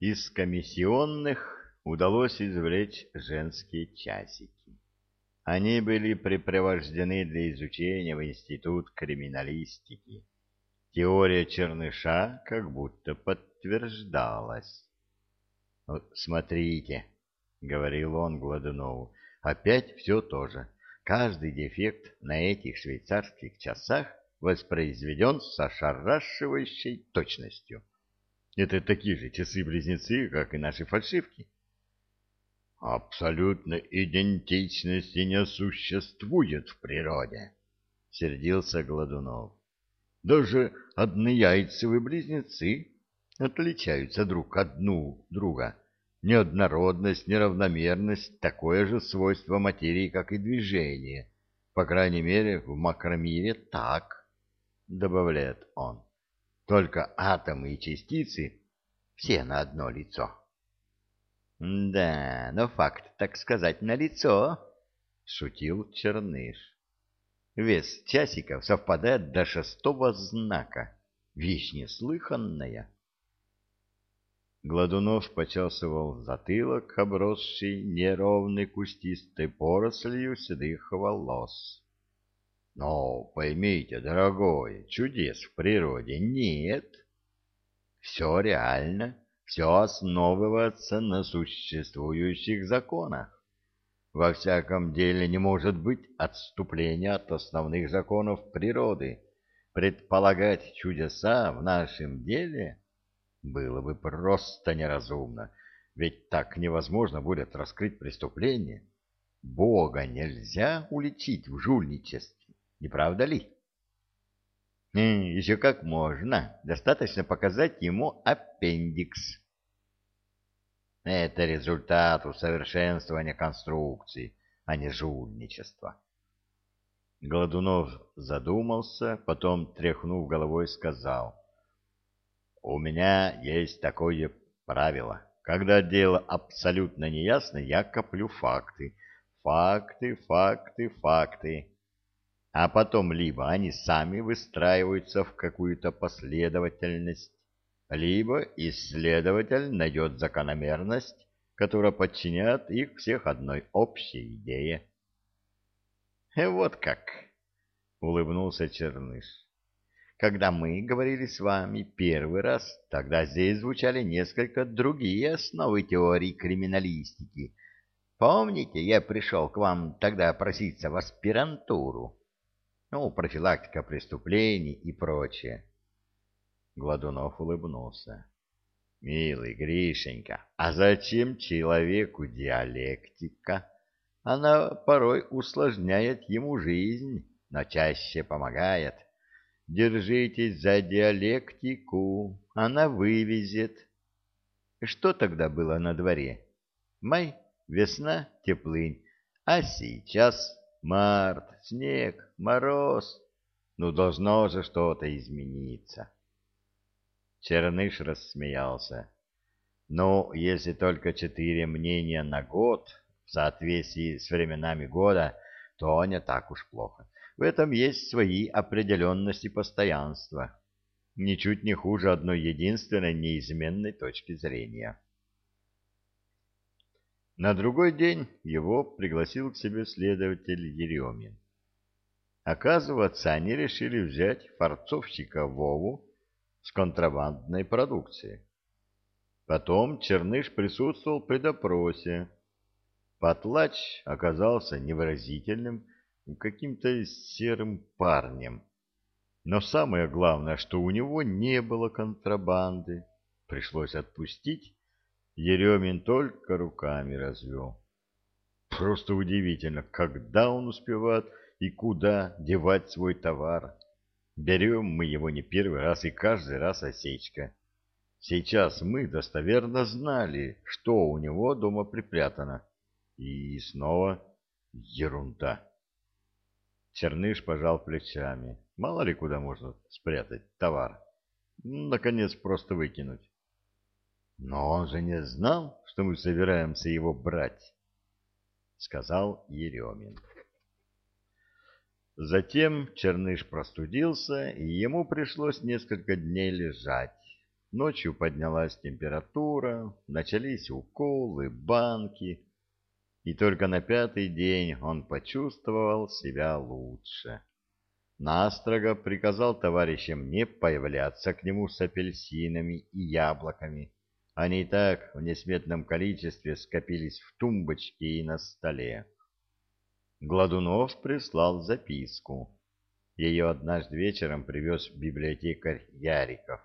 Из комиссионных удалось извлечь женские часики. Они были припровождены для изучения в Институт криминалистики. Теория Черныша как будто подтверждалась. «Вот смотрите», — говорил он Гладунову, — «опять все то же. Каждый дефект на этих швейцарских часах воспроизведен с ошарашивающей точностью. Это такие же часы-близнецы, как и наши фальшивки. Абсолютной идентичности не существует в природе, сердился Гладунов. Даже однояйцевые близнецы отличаются друг от друга. Неоднородность, неравномерность — такое же свойство материи, как и движение. По крайней мере, в макромире так, — добавляет он. Только атомы и частицы все на одно лицо. Да, но факт, так сказать, на лицо, шутил Черныш. Вес часиков совпадает до шестого знака. Вещь неслыханная. Гладунов почесывал затылок, обросший неровной кустистой порослью седых волос. Но поймите, дорогой, чудес в природе нет. Все реально, все основывается на существующих законах. Во всяком деле не может быть отступления от основных законов природы. Предполагать чудеса в нашем деле было бы просто неразумно, ведь так невозможно будет раскрыть преступление. Бога нельзя уличить в жульничестве, не правда ли? Еще как можно. Достаточно показать ему аппендикс. Это результат усовершенствования конструкции, а не жульничества. Голодунов задумался, потом, тряхнув головой, сказал. «У меня есть такое правило. Когда дело абсолютно неясно, я коплю факты. Факты, факты, факты а потом либо они сами выстраиваются в какую-то последовательность, либо исследователь найдет закономерность, которая подчиняет их всех одной общей идее. «Э, «Вот как!» — улыбнулся Черныш. «Когда мы говорили с вами первый раз, тогда здесь звучали несколько другие основы теории криминалистики. Помните, я пришел к вам тогда проситься в аспирантуру?» Ну, профилактика преступлений и прочее. Гладунов улыбнулся. Милый Гришенька, а зачем человеку диалектика? Она порой усложняет ему жизнь, но чаще помогает. Держитесь за диалектику, она вывезет. Что тогда было на дворе? Май, весна, теплынь, а сейчас Март, снег, мороз. Ну, должно же что-то измениться. Черныш рассмеялся. Ну, если только четыре мнения на год в соответствии с временами года, то не так уж плохо. В этом есть свои определенности постоянства. Ничуть не хуже одной единственной неизменной точки зрения. На другой день его пригласил к себе следователь Еремин. Оказывается, они решили взять форцовщика Вову с контрабандной продукцией. Потом Черныш присутствовал при допросе. Потлач оказался невыразительным, каким-то серым парнем. Но самое главное, что у него не было контрабанды. Пришлось отпустить Еремин только руками развел. Просто удивительно, когда он успевает и куда девать свой товар. Берем мы его не первый раз и каждый раз осечка. Сейчас мы достоверно знали, что у него дома припрятано. И снова ерунда. Черныш пожал плечами. Мало ли куда можно спрятать товар. Наконец просто выкинуть. Но он же не знал, что мы собираемся его брать, — сказал Еремин. Затем Черныш простудился, и ему пришлось несколько дней лежать. Ночью поднялась температура, начались уколы, банки, и только на пятый день он почувствовал себя лучше. Настрого приказал товарищам не появляться к нему с апельсинами и яблоками. Они и так в несметном количестве скопились в тумбочке и на столе. Гладунов прислал записку. Ее однажды вечером привез библиотекарь Яриков.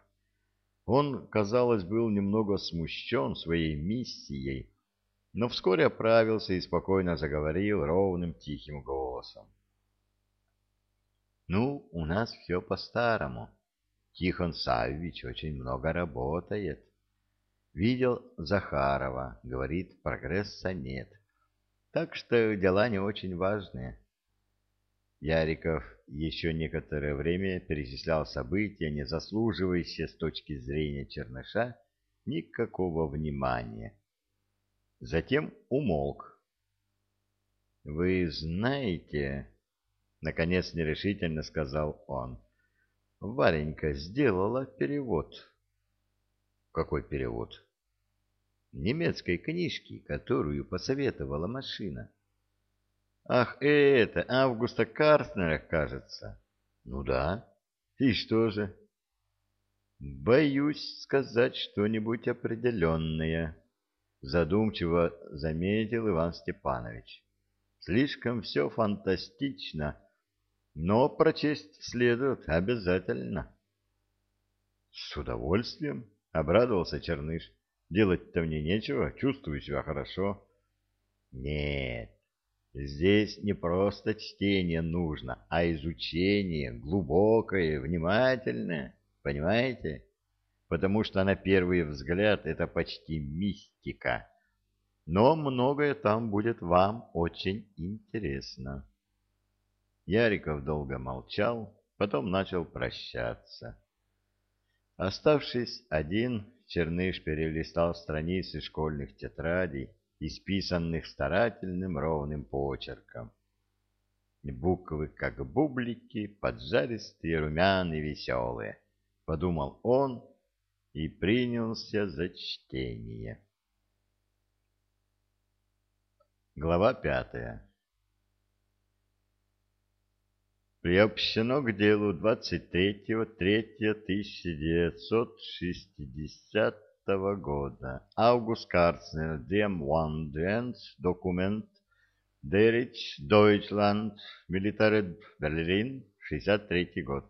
Он, казалось, был немного смущен своей миссией, но вскоре оправился и спокойно заговорил ровным тихим голосом. «Ну, у нас все по-старому. Тихон Саввич очень много работает. Видел Захарова, говорит, прогресса нет. Так что дела не очень важные». Яриков еще некоторое время перечислял события, не заслуживающие с точки зрения Черныша никакого внимания. Затем умолк. «Вы знаете...» — наконец нерешительно сказал он. «Варенька сделала перевод». «Какой перевод?» «Немецкой книжки, которую посоветовала машина». Ах, это, Августа Карстнера, кажется. Ну да. И что же? Боюсь сказать что-нибудь определенное, задумчиво заметил Иван Степанович. Слишком все фантастично, но прочесть следует обязательно. С удовольствием, обрадовался Черныш. Делать-то мне нечего, чувствую себя хорошо. Нет, Здесь не просто чтение нужно, а изучение глубокое, внимательное, понимаете? Потому что на первый взгляд это почти мистика. Но многое там будет вам очень интересно. Яриков долго молчал, потом начал прощаться. Оставшись один, Черныш перелистал страницы школьных тетрадей, исписанных старательным ровным почерком. Буквы, как бублики, поджаристые, румяные, веселые, — подумал он и принялся за чтение. Глава пятая Приобщено к делу 23.03.1960 года. Август Карцнер, Дем Ванденс, документ, Дерич, Дойчланд, Милитаред, Берлин, 63 год.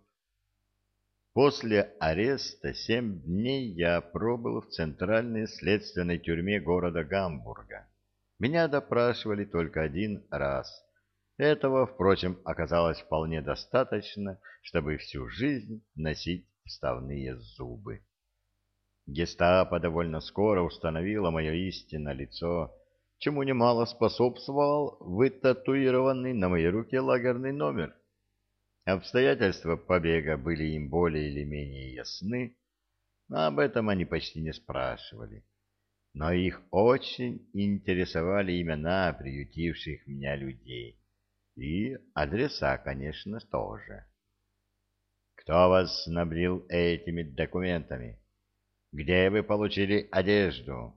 После ареста семь дней я пробыл в центральной следственной тюрьме города Гамбурга. Меня допрашивали только один раз. Этого, впрочем, оказалось вполне достаточно, чтобы всю жизнь носить вставные зубы. Гестапо довольно скоро установило мое истинное лицо, чему немало способствовал вытатуированный на моей руке лагерный номер. Обстоятельства побега были им более или менее ясны, но об этом они почти не спрашивали. Но их очень интересовали имена приютивших меня людей. И адреса, конечно, тоже. «Кто вас снабдил этими документами?» Где вы получили одежду?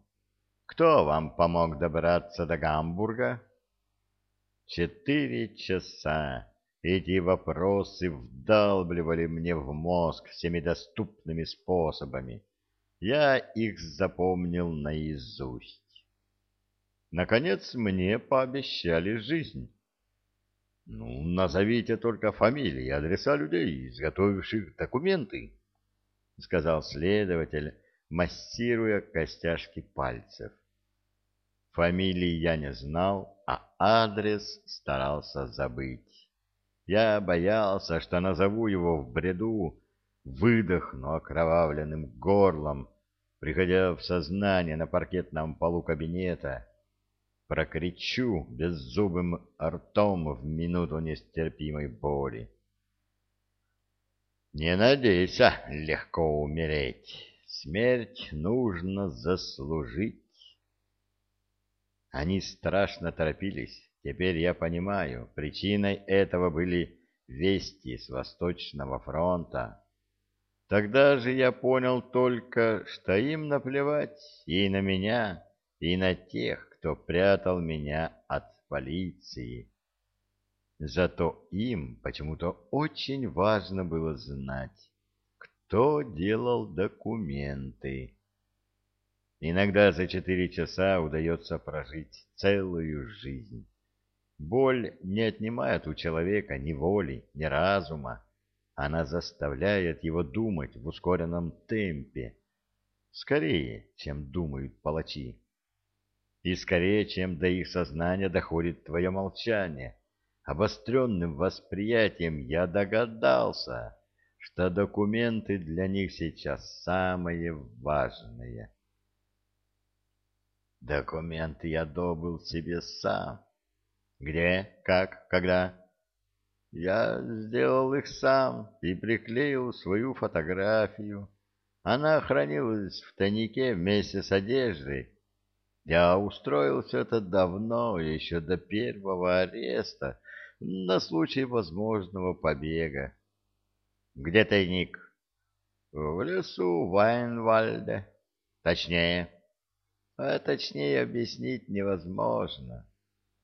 Кто вам помог добраться до Гамбурга? Четыре часа эти вопросы вдалбливали мне в мозг всеми доступными способами. Я их запомнил наизусть. Наконец мне пообещали жизнь. Ну, назовите только фамилии и адреса людей, изготовивших документы, — сказал следователь, массируя костяшки пальцев. Фамилии я не знал, а адрес старался забыть. Я боялся, что назову его в бреду, выдохну окровавленным горлом, приходя в сознание на паркетном полу кабинета, прокричу беззубым ртом в минуту нестерпимой боли. Не надейся легко умереть. Смерть нужно заслужить. Они страшно торопились. Теперь я понимаю, причиной этого были вести с Восточного фронта. Тогда же я понял только, что им наплевать и на меня, и на тех, кто прятал меня от полиции. Зато им почему-то очень важно было знать, кто делал документы. Иногда за четыре часа удается прожить целую жизнь. Боль не отнимает у человека ни воли, ни разума. Она заставляет его думать в ускоренном темпе, скорее, чем думают палачи. И скорее, чем до их сознания доходит твое молчание, обостренным восприятием я догадался, что документы для них сейчас самое важное. Документы я добыл себе сам. Где, как, когда? Я сделал их сам и приклеил свою фотографию. Она хранилась в тайнике вместе с одеждой. Я устроил все это давно, еще до первого ареста, на случай возможного побега. Где тайник? В лесу Вайнвальде. Точнее. А точнее объяснить невозможно.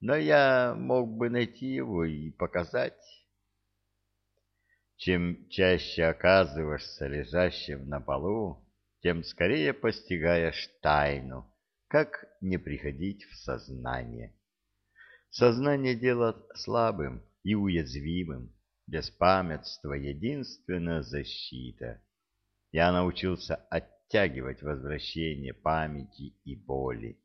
Но я мог бы найти его и показать. Чем чаще оказываешься лежащим на полу, тем скорее постигаешь тайну, как не приходить в сознание. Сознание делает слабым и уязвимым. Беспамятство — единственная защита. Я научился оттягивать возвращение памяти и боли.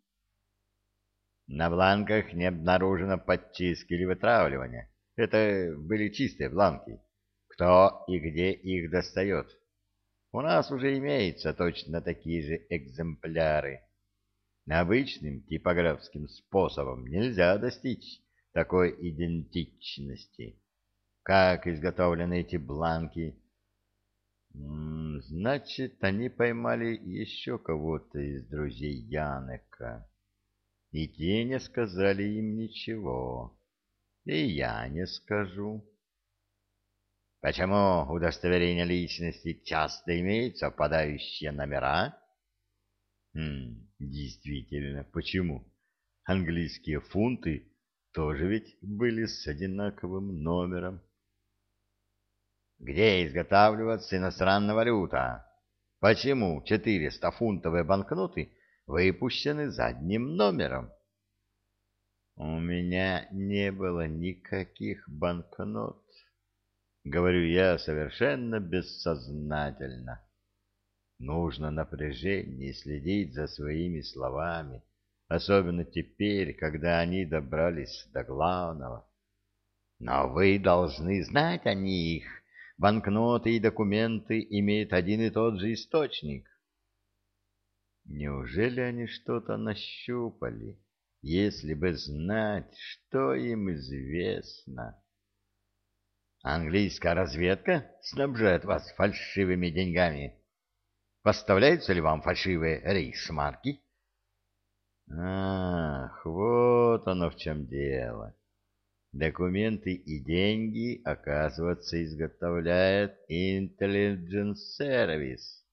На бланках не обнаружено подчистки или вытравливания. Это были чистые бланки. Кто и где их достает? У нас уже имеются точно такие же экземпляры. Обычным типографским способом нельзя достичь такой идентичности. Как изготовлены эти бланки? Значит, они поймали еще кого-то из друзей Янека. И те не сказали им ничего. И я не скажу. Почему удостоверение личности часто имеют совпадающие номера? Хм, действительно, почему? Английские фунты тоже ведь были с одинаковым номером. Где изготавливается иностранная валюта? Почему 400-фунтовые банкноты выпущены задним номером? У меня не было никаких банкнот, говорю я совершенно бессознательно. Нужно напряжение следить за своими словами, особенно теперь, когда они добрались до главного. Но вы должны знать о них. Банкноты и документы имеют один и тот же источник. Неужели они что-то нащупали, если бы знать, что им известно? Английская разведка снабжает вас фальшивыми деньгами. Поставляются ли вам фальшивые рейхсмарки? Ах, вот оно в чем дело. Документы и деньги, оказывается, изготовляет Intelligence Service.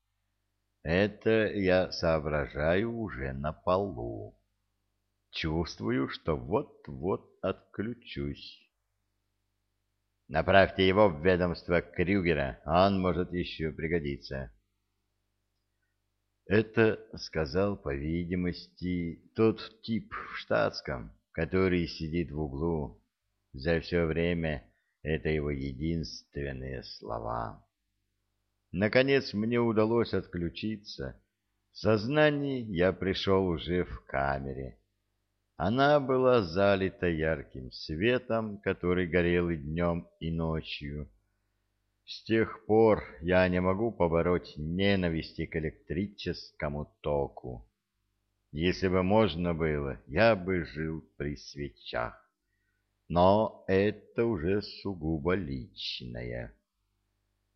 Это я соображаю уже на полу. Чувствую, что вот-вот отключусь. Направьте его в ведомство Крюгера, он может еще пригодиться. Это сказал, по видимости, тот тип в штатском, который сидит в углу. За все время это его единственные слова. Наконец мне удалось отключиться. В сознании я пришел уже в камере. Она была залита ярким светом, который горел и днем, и ночью. С тех пор я не могу побороть ненависти к электрическому току. Если бы можно было, я бы жил при свечах. Но это уже сугубо личное.